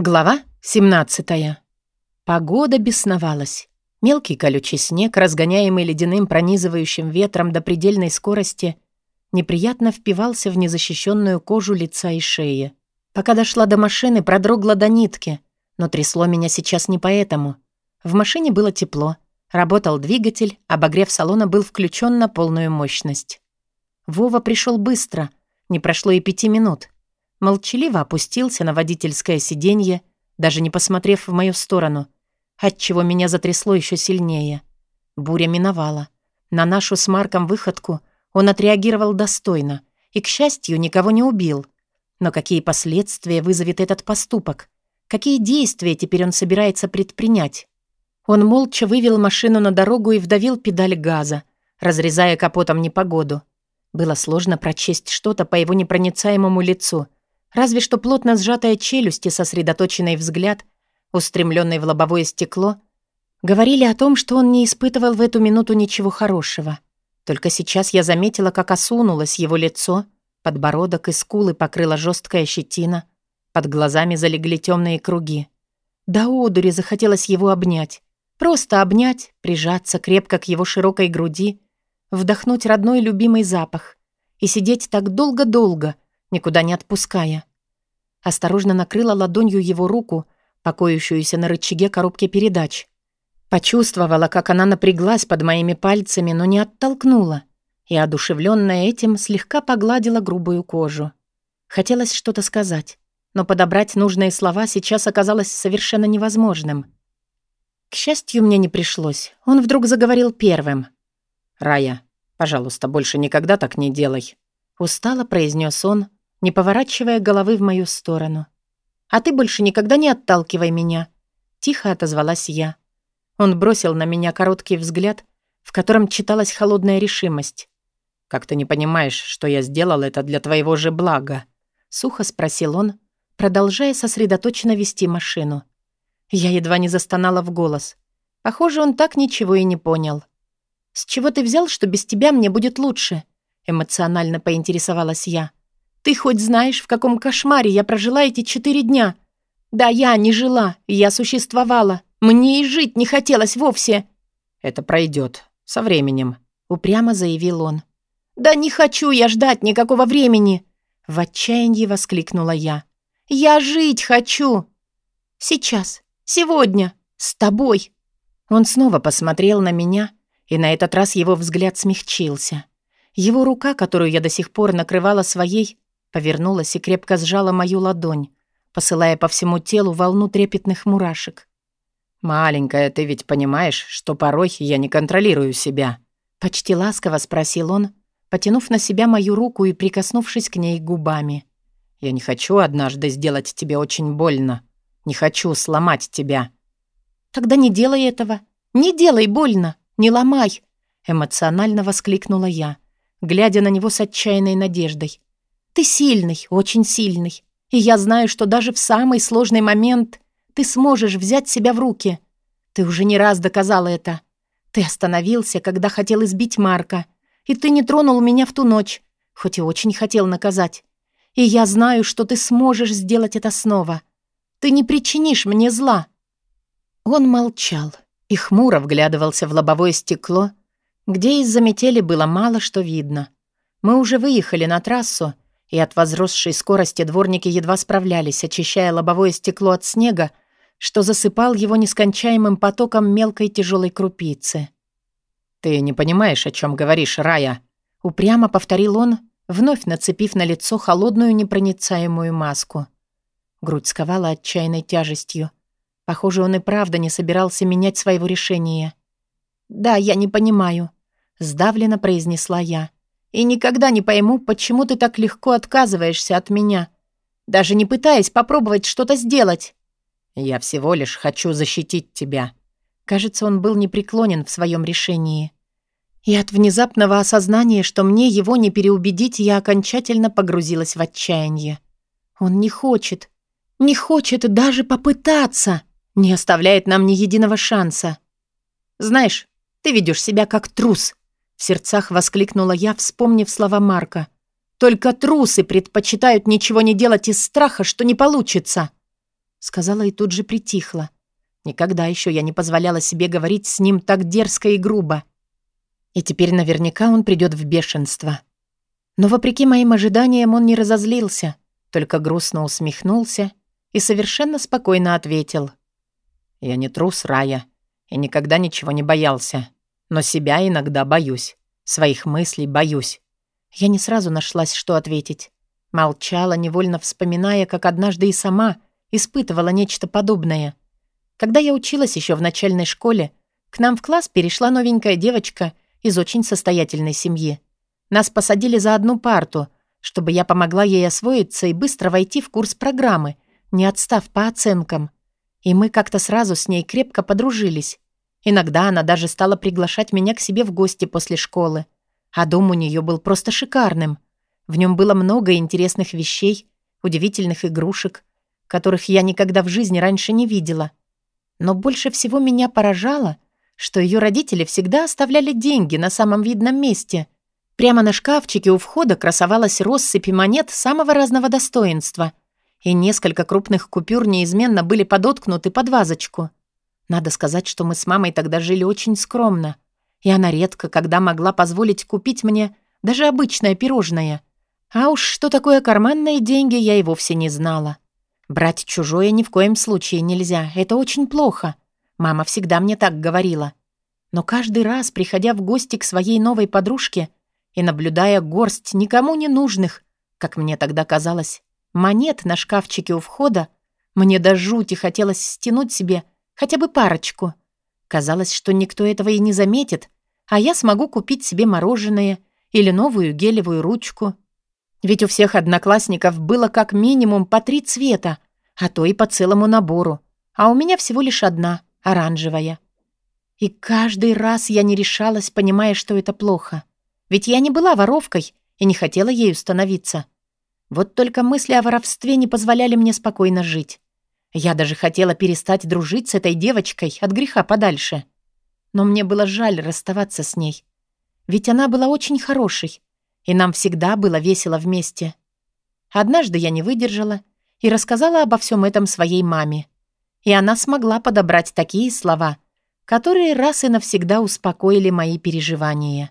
Глава 17. Погода бесновалась. Мелкий колючий снег, разгоняемый ледяным пронизывающим ветром до предельной скорости, неприятно впивался в незащищенную кожу лица и шеи. Пока дошла до машины, продрогла до нитки, но трясло меня сейчас не поэтому. В машине было тепло, работал двигатель, обогрев салона был включен на полную мощность. Вова пришел быстро, не прошло и пяти минут — молчаливо опустился на водительское сиденье, даже не посмотрев в мою сторону, отчего меня затрясло еще сильнее. Буря миновала. На нашу с Марком выходку он отреагировал достойно и, к счастью, никого не убил. Но какие последствия вызовет этот поступок? Какие действия теперь он собирается предпринять? Он молча вывел машину на дорогу и вдавил педаль газа, разрезая капотом непогоду. Было сложно прочесть что-то по его непроницаемому лицу — Разве что плотно сжатая челюсть и сосредоточенный взгляд, устремленный в лобовое стекло, говорили о том, что он не испытывал в эту минуту ничего хорошего. Только сейчас я заметила, как осунулось его лицо, подбородок и скулы покрыла жесткая щетина, под глазами залегли темные круги. До одури захотелось его обнять. Просто обнять, прижаться крепко к его широкой груди, вдохнуть родной любимый запах и сидеть так долго-долго — никуда не отпуская. Осторожно накрыла ладонью его руку, покоящуюся на рычаге коробки передач. Почувствовала, как она напряглась под моими пальцами, но не оттолкнула, и, одушевленная этим, слегка погладила грубую кожу. Хотелось что-то сказать, но подобрать нужные слова сейчас оказалось совершенно невозможным. К счастью, мне не пришлось. Он вдруг заговорил первым. «Рая, пожалуйста, больше никогда так не делай», — устало произнес он, не поворачивая головы в мою сторону. «А ты больше никогда не отталкивай меня», — тихо отозвалась я. Он бросил на меня короткий взгляд, в котором читалась холодная решимость. «Как ты не понимаешь, что я сделал это для твоего же блага?» — сухо спросил он, продолжая сосредоточенно вести машину. Я едва не застонала в голос. Похоже, он так ничего и не понял. «С чего ты взял, что без тебя мне будет лучше?» — эмоционально поинтересовалась я. Ты хоть знаешь, в каком кошмаре я прожила эти четыре дня? Да я не жила, я существовала. Мне и жить не хотелось вовсе. Это пройдет со временем, упрямо заявил он. Да не хочу я ждать никакого времени, в отчаянии воскликнула я. Я жить хочу. Сейчас, сегодня, с тобой. Он снова посмотрел на меня, и на этот раз его взгляд смягчился. Его рука, которую я до сих пор накрывала своей, Повернулась и крепко сжала мою ладонь, посылая по всему телу волну трепетных мурашек. «Маленькая, ты ведь понимаешь, что порой я не контролирую себя?» Почти ласково спросил он, потянув на себя мою руку и прикоснувшись к ней губами. «Я не хочу однажды сделать тебе очень больно. Не хочу сломать тебя». «Тогда не делай этого. Не делай больно. Не ломай!» Эмоционально воскликнула я, глядя на него с отчаянной надеждой. Ты сильный, очень сильный. И я знаю, что даже в самый сложный момент ты сможешь взять себя в руки. Ты уже не раз доказал это. Ты остановился, когда хотел избить Марка. И ты не тронул меня в ту ночь, хоть и очень хотел наказать. И я знаю, что ты сможешь сделать это снова. Ты не причинишь мне зла». Он молчал и хмуро вглядывался в лобовое стекло, где из-за метели было мало что видно. Мы уже выехали на трассу, и от возросшей скорости дворники едва справлялись, очищая лобовое стекло от снега, что засыпал его нескончаемым потоком мелкой тяжелой крупицы. «Ты не понимаешь, о чем говоришь, Рая», — упрямо повторил он, вновь нацепив на лицо холодную непроницаемую маску. Грудь сковала отчаянной тяжестью. Похоже, он и правда не собирался менять своего решения. «Да, я не понимаю», — сдавленно произнесла я. И никогда не пойму, почему ты так легко отказываешься от меня, даже не пытаясь попробовать что-то сделать. Я всего лишь хочу защитить тебя. Кажется, он был непреклонен в своем решении. И от внезапного осознания, что мне его не переубедить, я окончательно погрузилась в отчаяние. Он не хочет, не хочет даже попытаться, не оставляет нам ни единого шанса. Знаешь, ты ведешь себя как трус, в сердцах воскликнула я, вспомнив слова Марка. «Только трусы предпочитают ничего не делать из страха, что не получится». — сказала и тут же притихла. Никогда еще я не позволяла себе говорить с ним так дерзко и грубо. И теперь наверняка он придет в бешенство. Но вопреки моим ожиданиям он не разозлился, только грустно усмехнулся и совершенно спокойно ответил. «Я не трус, Рая, и никогда ничего не боялся. Но себя иногда боюсь. Своих мыслей боюсь». Я не сразу нашлась, что ответить. Молчала, невольно вспоминая, как однажды и сама испытывала нечто подобное. Когда я училась еще в начальной школе, к нам в класс перешла новенькая девочка из очень состоятельной семьи. Нас посадили за одну парту, чтобы я помогла ей освоиться и быстро войти в курс программы, не отстав по оценкам. И мы как-то сразу с ней крепко подружились. Иногда она даже стала приглашать меня к себе в гости после школы. А дом у нее был просто шикарным. В нем было много интересных вещей, удивительных игрушек, которых я никогда в жизни раньше не видела. Но больше всего меня поражало, что ее родители всегда оставляли деньги на самом видном месте. Прямо на шкафчике у входа красовалась россыпь монет самого разного достоинства, и несколько крупных купюр неизменно были подоткнуты под вазочку. Надо сказать, что мы с мамой тогда жили очень скромно, и она редко когда могла позволить купить мне даже обычное пирожное. А уж что такое карманные деньги, я и вовсе не знала. Брать чужое ни в коем случае нельзя, это очень плохо. Мама всегда мне так говорила. Но каждый раз, приходя в гости к своей новой подружке и наблюдая горсть никому не нужных, как мне тогда казалось, монет на шкафчике у входа, мне до жути хотелось стянуть себе хотя бы парочку. Казалось, что никто этого и не заметит, а я смогу купить себе мороженое или новую гелевую ручку — ведь у всех одноклассников было как минимум по три цвета, а то и по целому набору. А у меня всего лишь одна, оранжевая. И каждый раз я не решалась, понимая, что это плохо. Ведь я не была воровкой и не хотела ею становиться. Вот только мысли о воровстве не позволяли мне спокойно жить. Я даже хотела перестать дружить с этой девочкой от греха подальше. Но мне было жаль расставаться с ней. Ведь она была очень хорошей, и нам всегда было весело вместе. Однажды я не выдержала и рассказала обо всем этом своей маме. И она смогла подобрать такие слова, которые раз и навсегда успокоили мои переживания.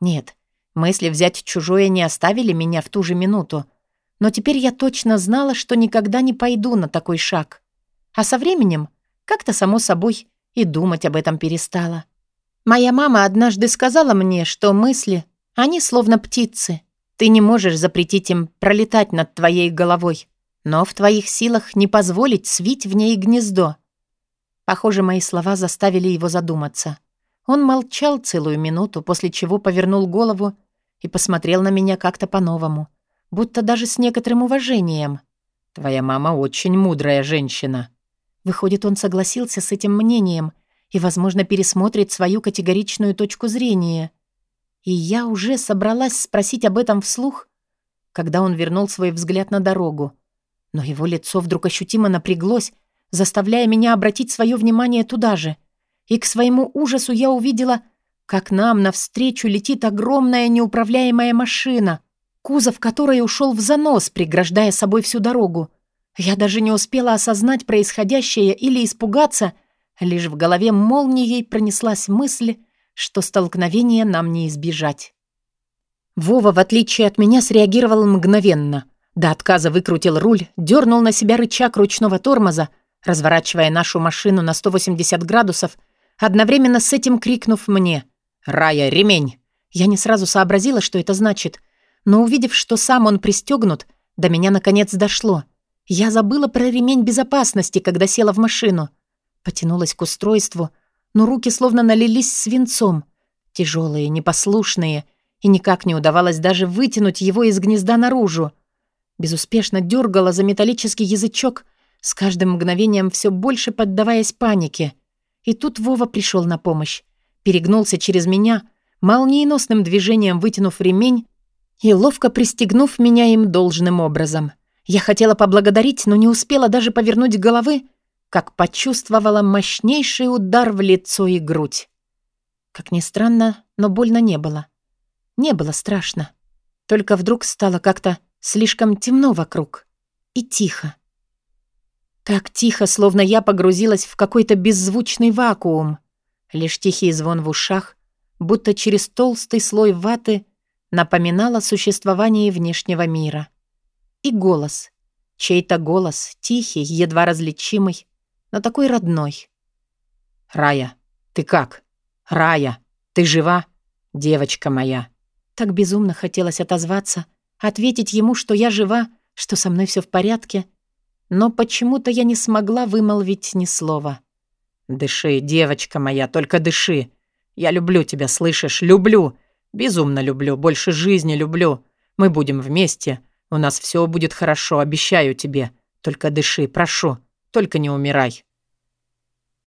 Нет, мысли взять чужое не оставили меня в ту же минуту, но теперь я точно знала, что никогда не пойду на такой шаг. А со временем как-то само собой и думать об этом перестала. Моя мама однажды сказала мне, что мысли они словно птицы. Ты не можешь запретить им пролетать над твоей головой, но в твоих силах не позволить свить в ней гнездо. Похоже, мои слова заставили его задуматься. Он молчал целую минуту, после чего повернул голову и посмотрел на меня как-то по-новому, будто даже с некоторым уважением. «Твоя мама очень мудрая женщина». Выходит, он согласился с этим мнением и, возможно, пересмотрит свою категоричную точку зрения. И я уже собралась спросить об этом вслух, когда он вернул свой взгляд на дорогу. Но его лицо вдруг ощутимо напряглось, заставляя меня обратить свое внимание туда же. И к своему ужасу я увидела, как нам навстречу летит огромная неуправляемая машина, кузов которой ушел в занос, преграждая собой всю дорогу. Я даже не успела осознать происходящее или испугаться, лишь в голове молнией пронеслась мысль, что столкновения нам не избежать. Вова, в отличие от меня, среагировал мгновенно. До отказа выкрутил руль, дернул на себя рычаг ручного тормоза, разворачивая нашу машину на 180 градусов, одновременно с этим крикнув мне «Рая, ремень!». Я не сразу сообразила, что это значит, но увидев, что сам он пристегнут, до меня наконец дошло. Я забыла про ремень безопасности, когда села в машину. Потянулась к устройству — но руки словно налились свинцом. Тяжелые, непослушные, и никак не удавалось даже вытянуть его из гнезда наружу. Безуспешно дергала за металлический язычок, с каждым мгновением все больше поддаваясь панике. И тут Вова пришел на помощь. Перегнулся через меня, молниеносным движением вытянув ремень и ловко пристегнув меня им должным образом. Я хотела поблагодарить, но не успела даже повернуть головы, как почувствовала мощнейший удар в лицо и грудь. Как ни странно, но больно не было. Не было страшно. Только вдруг стало как-то слишком темно вокруг и тихо. Так тихо, словно я погрузилась в какой-то беззвучный вакуум. Лишь тихий звон в ушах, будто через толстый слой ваты, напоминал о существовании внешнего мира. И голос. Чей-то голос, тихий, едва различимый, но такой родной. «Рая, ты как? Рая, ты жива? Девочка моя!» Так безумно хотелось отозваться, ответить ему, что я жива, что со мной все в порядке — но почему-то я не смогла вымолвить ни слова. «Дыши, девочка моя, только дыши. Я люблю тебя, слышишь? Люблю. Безумно люблю, больше жизни люблю. Мы будем вместе. У нас все будет хорошо, обещаю тебе. Только дыши, прошу. Только не умирай».